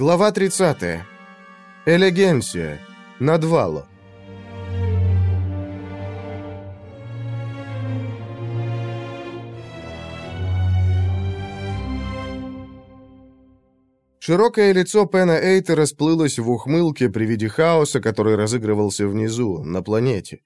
Глава 30. Элегенция. Надвало. Широкое лицо Пена Эйта расплылось в ухмылке при виде хаоса, который разыгрывался внизу, на планете.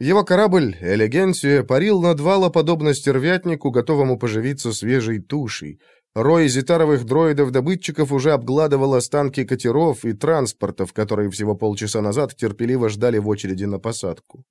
Его корабль, Элегенция, парил над вала подобно стервятнику, готовому поживиться свежей тушей — Рой зитаровых дроидов-добытчиков уже обгладывал останки катеров и транспортов, которые всего полчаса назад терпеливо ждали в очереди на посадку.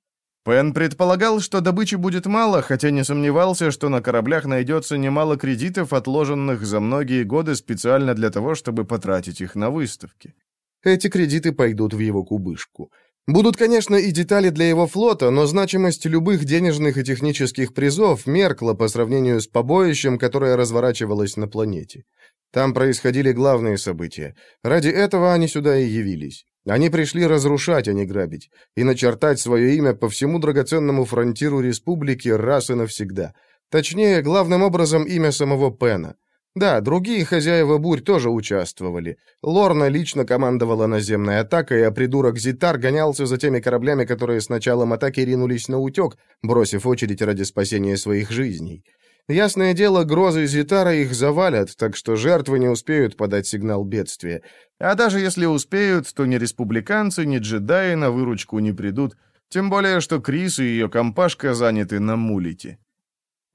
Пен предполагал, что добычи будет мало, хотя не сомневался, что на кораблях найдется немало кредитов, отложенных за многие годы специально для того, чтобы потратить их на выставки. Эти кредиты пойдут в его кубышку. Будут, конечно, и детали для его флота, но значимость любых денежных и технических призов меркла по сравнению с побоищем, которое разворачивалось на планете. Там происходили главные события. Ради этого они сюда и явились. Они пришли разрушать, а не грабить, и начертать свое имя по всему драгоценному фронтиру республики раз и навсегда. Точнее, главным образом имя самого Пена. Да, другие хозяева бурь тоже участвовали. Лорна лично командовала наземной атакой, а придурок Зитар гонялся за теми кораблями, которые с началом атаки ринулись на утек, бросив очередь ради спасения своих жизней. Ясное дело, грозы Зитара их завалят, так что жертвы не успеют подать сигнал бедствия. А даже если успеют, то ни республиканцы, ни джедаи на выручку не придут, тем более, что Крис и ее компашка заняты на мулите.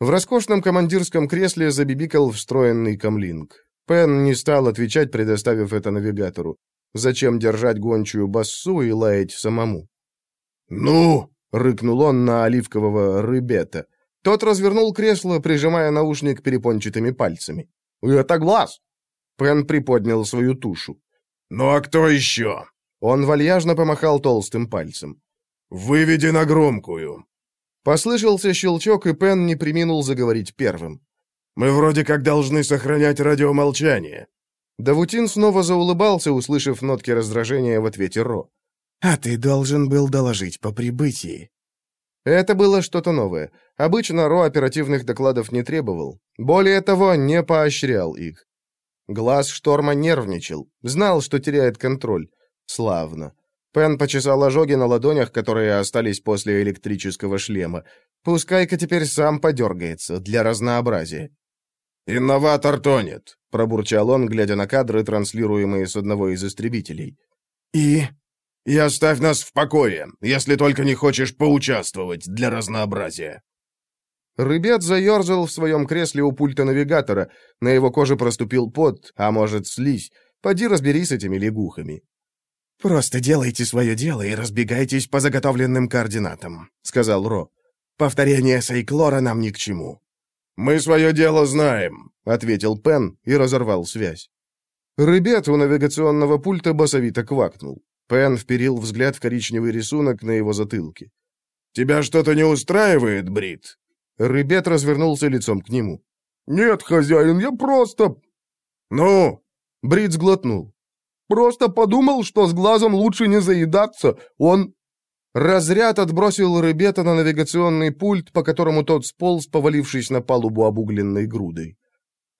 В роскошном командирском кресле забибикал встроенный камлинг. Пен не стал отвечать, предоставив это навигатору. Зачем держать гончую бассу и лаять самому? «Ну!» — рыкнул он на оливкового рыбета. Тот развернул кресло, прижимая наушник перепончатыми пальцами. «Это глаз!» Пен приподнял свою тушу. «Ну а кто еще?» Он вальяжно помахал толстым пальцем. «Выведи на громкую!» Послышался щелчок, и Пен не приминул заговорить первым. «Мы вроде как должны сохранять радиомолчание». Давутин снова заулыбался, услышав нотки раздражения в ответе Ро. «А ты должен был доложить по прибытии». Это было что-то новое. Обычно Ро оперативных докладов не требовал. Более того, не поощрял их. Глаз шторма нервничал, знал, что теряет контроль. Славно. Пен почесал ожоги на ладонях, которые остались после электрического шлема. Пускай-ка теперь сам подергается, для разнообразия. «Инноватор тонет», — пробурчал он, глядя на кадры, транслируемые с одного из истребителей. «И?» «И оставь нас в покое, если только не хочешь поучаствовать для разнообразия». Рыбет заерзал в своем кресле у пульта навигатора, на его коже проступил пот, а может, слизь. Поди разберись с этими лягухами. «Просто делайте свое дело и разбегайтесь по заготовленным координатам», — сказал Ро. «Повторение Сейклора нам ни к чему». «Мы свое дело знаем», — ответил Пен и разорвал связь. Рыбет у навигационного пульта басовито квакнул. Пен вперил взгляд в коричневый рисунок на его затылке. «Тебя что-то не устраивает, Брит?» Рыбет развернулся лицом к нему. «Нет, хозяин, я просто...» «Ну?» Брит сглотнул. Просто подумал, что с глазом лучше не заедаться. Он...» Разряд отбросил рыбета на навигационный пульт, по которому тот сполз, повалившись на палубу обугленной грудой.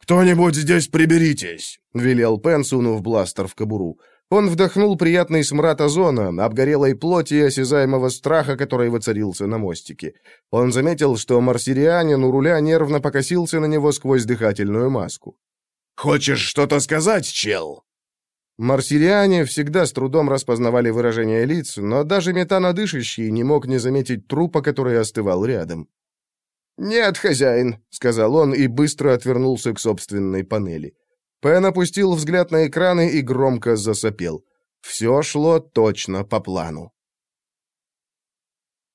«Кто-нибудь здесь приберитесь!» — велел Пен, сунув бластер в кобуру. Он вдохнул приятный смрад озона, обгорелой плоти и осязаемого страха, который воцарился на мостике. Он заметил, что марсирианин у руля нервно покосился на него сквозь дыхательную маску. «Хочешь что-то сказать, чел?» Марсириане всегда с трудом распознавали выражения лиц, но даже метанодышащий не мог не заметить трупа, который остывал рядом. «Нет, хозяин», — сказал он и быстро отвернулся к собственной панели. Пен опустил взгляд на экраны и громко засопел. Все шло точно по плану.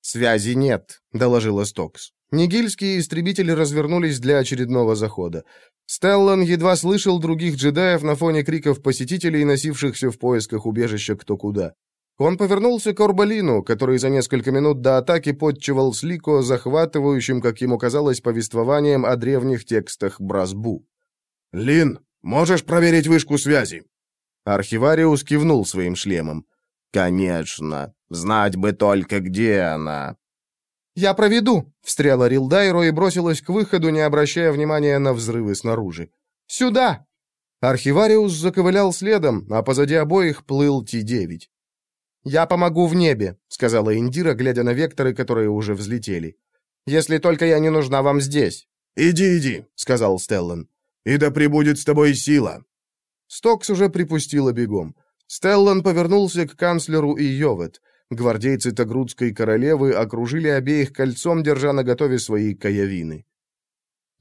«Связи нет», — доложила Стокс. Нигильские истребители развернулись для очередного захода. Стеллан едва слышал других джедаев на фоне криков посетителей, носившихся в поисках убежища кто куда. Он повернулся к Орбалину, который за несколько минут до атаки подчевал Слико захватывающим, как ему казалось, повествованием о древних текстах Бразбу. «Лин, можешь проверить вышку связи?» Архивариус кивнул своим шлемом. «Конечно. Знать бы только, где она». «Я проведу», — встряла Рилдайро и бросилась к выходу, не обращая внимания на взрывы снаружи. «Сюда!» Архивариус заковылял следом, а позади обоих плыл Ти-9. «Я помогу в небе», — сказала Индира, глядя на векторы, которые уже взлетели. «Если только я не нужна вам здесь». «Иди, иди», — сказал Стеллан. «И да пребудет с тобой сила». Стокс уже припустила бегом. Стеллан повернулся к канцлеру и Йовет. Гвардейцы Тагрудской королевы окружили обеих кольцом, держа наготове свои каявины.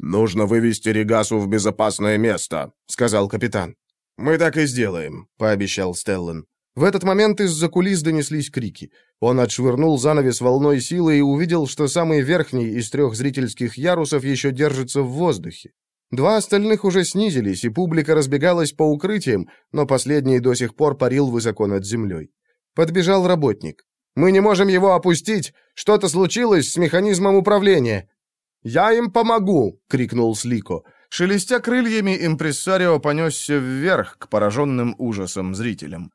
«Нужно вывести Регасу в безопасное место», — сказал капитан. «Мы так и сделаем», — пообещал Стеллан. В этот момент из-за кулис донеслись крики. Он отшвырнул занавес волной силы и увидел, что самый верхний из трех зрительских ярусов еще держится в воздухе. Два остальных уже снизились, и публика разбегалась по укрытиям, но последний до сих пор парил высоко над землей. Подбежал работник. «Мы не можем его опустить! Что-то случилось с механизмом управления!» «Я им помогу!» — крикнул Слико. Шелестя крыльями, импрессарио понесся вверх к пораженным ужасом зрителям.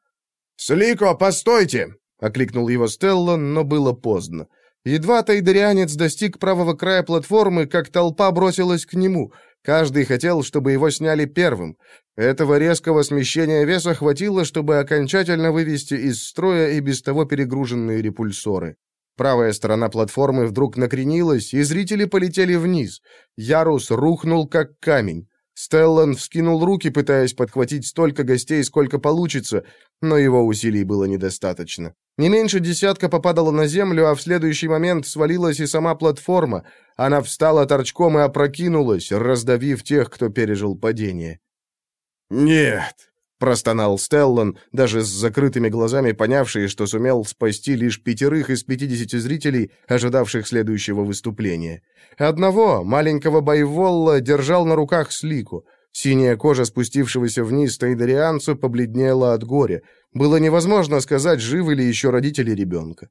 «Слико, постойте!» — окликнул его Стеллан, но было поздно. Едва тайдарианец достиг правого края платформы, как толпа бросилась к нему. Каждый хотел, чтобы его сняли первым. Этого резкого смещения веса хватило, чтобы окончательно вывести из строя и без того перегруженные репульсоры. Правая сторона платформы вдруг накренилась, и зрители полетели вниз. Ярус рухнул, как камень. Стеллан вскинул руки, пытаясь подхватить столько гостей, сколько получится, но его усилий было недостаточно. Не меньше десятка попадала на землю, а в следующий момент свалилась и сама платформа. Она встала торчком и опрокинулась, раздавив тех, кто пережил падение. «Нет», Простонал Стеллан, даже с закрытыми глазами понявший, что сумел спасти лишь пятерых из пятидесяти зрителей, ожидавших следующего выступления. Одного, маленького Байволла, держал на руках Слику. Синяя кожа спустившегося вниз тайдарианцу побледнела от горя. Было невозможно сказать, живы ли еще родители ребенка.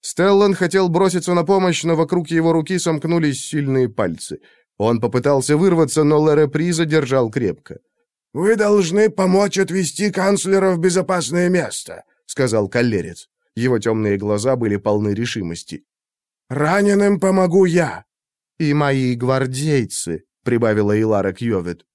Стеллан хотел броситься на помощь, но вокруг его руки сомкнулись сильные пальцы. Он попытался вырваться, но Лере Приза держал крепко. «Вы должны помочь отвести канцлера в безопасное место», — сказал Каллерец. Его темные глаза были полны решимости. «Раненым помогу я». «И мои гвардейцы», — прибавила Илара Кьёвит.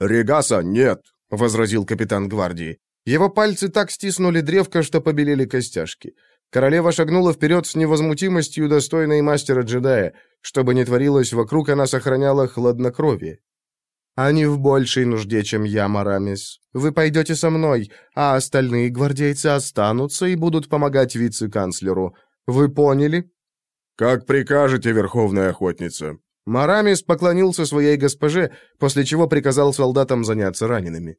«Регаса нет», — возразил капитан гвардии. Его пальцы так стиснули древко, что побелели костяшки. Королева шагнула вперед с невозмутимостью, достойной мастера-джедая. Что бы ни творилось вокруг, она сохраняла хладнокровие. Они в большей нужде, чем я, Марамис. Вы пойдете со мной, а остальные гвардейцы останутся и будут помогать вице-канцлеру. Вы поняли?» «Как прикажете, Верховная Охотница». Марамис поклонился своей госпоже, после чего приказал солдатам заняться ранеными.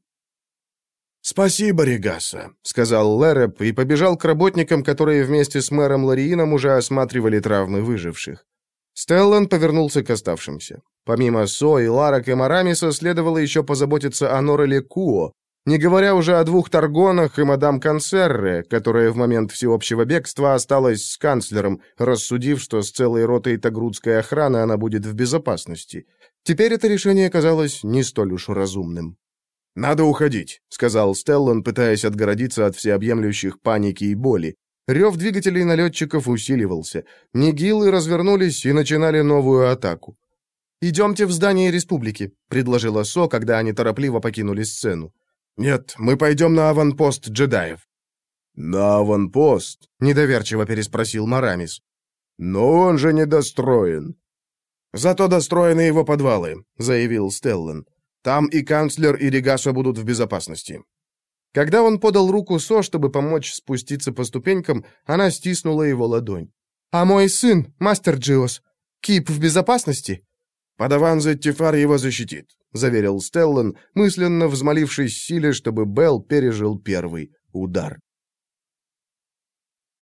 «Спасибо, Регаса», — сказал Лереп и побежал к работникам, которые вместе с мэром Лариином уже осматривали травмы выживших. Стеллан повернулся к оставшимся. Помимо Сои, Ларак и Марамиса, следовало еще позаботиться о Нореле Куо, не говоря уже о двух Таргонах и мадам Консерре, которая в момент всеобщего бегства осталась с канцлером, рассудив, что с целой ротой тагрудской охраны она будет в безопасности. Теперь это решение казалось не столь уж разумным. «Надо уходить», — сказал Стеллан, пытаясь отгородиться от всеобъемлющих паники и боли. Рев двигателей налетчиков усиливался. Нигилы развернулись и начинали новую атаку. «Идемте в здание республики», — предложила Со, когда они торопливо покинули сцену. «Нет, мы пойдем на аванпост джедаев». «На аванпост?» — недоверчиво переспросил Марамис. «Но он же недостроен». «Зато достроены его подвалы», — заявил Стеллан. «Там и канцлер, и Регаса будут в безопасности». Когда он подал руку Со, чтобы помочь спуститься по ступенькам, она стиснула его ладонь. «А мой сын, мастер Джиос, Кип в безопасности?» «Подаван Зеттифар его защитит», — заверил Стеллан, мысленно взмолившись силе, чтобы Белл пережил первый удар.